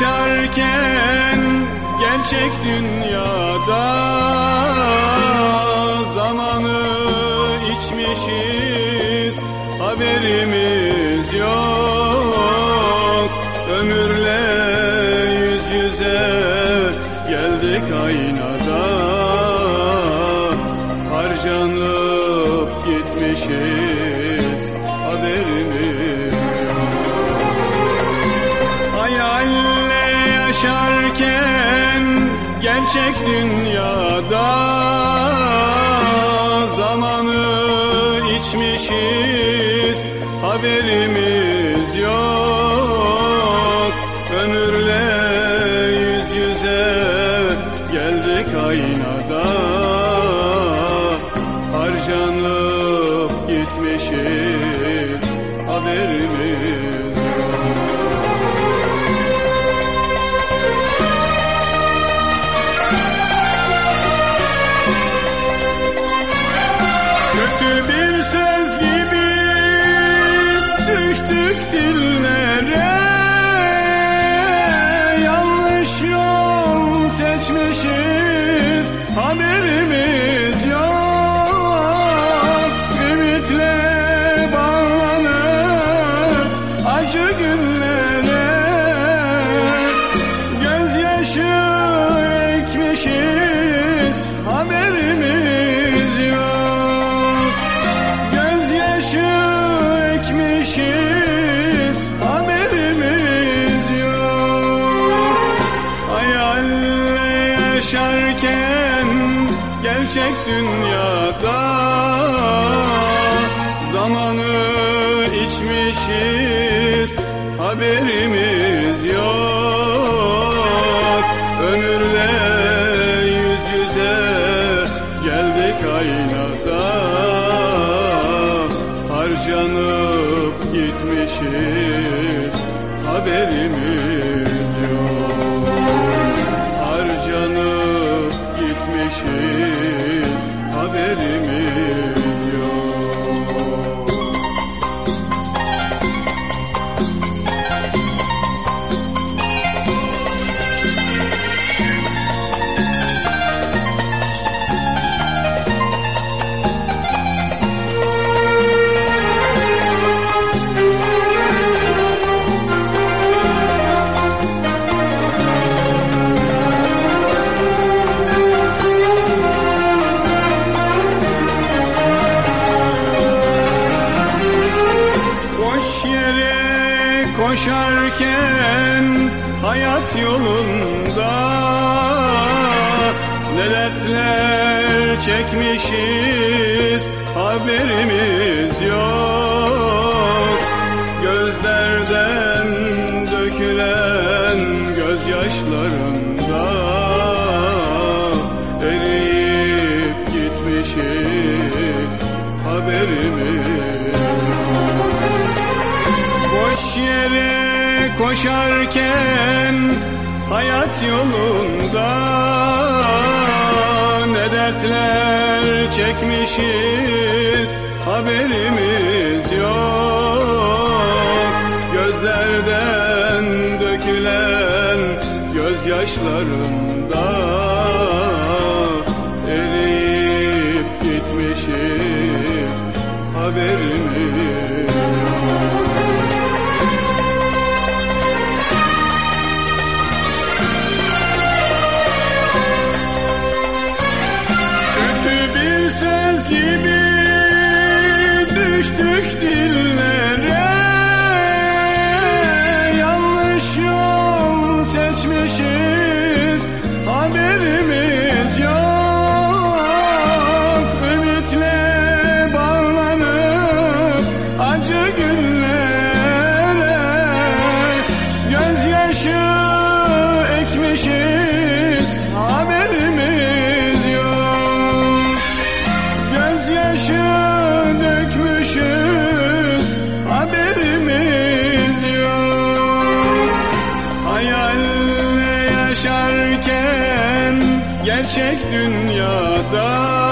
yaşarken gerçek dünyada zamanı içmişiz haberimiz yok. Ömürle yüz yüze geldik aynada harcanıp gitmişiz yaşarken gerçek dünyada zamanı içmişiz haberimiz yok. Ömürle yüz yüze geldik aynada harcanıp gitmişiz ekmişiz haberimiz yok. Hayalle yaşarken gerçek dünyada Zamanı içmişiz haberimiz yok. Ömürle yüz yüze geldik aynada Harcanıp gitmişiz haberimiz koşarken hayat yolunda Ne dertler çekmişiz haberimiz yok koşarken hayat yolunda Ne dertler çekmişiz haberimiz yok. Gözlerden dökülen gözyaşlarında dil gerçek dünyada